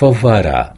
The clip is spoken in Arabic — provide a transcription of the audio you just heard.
فَوَّارًا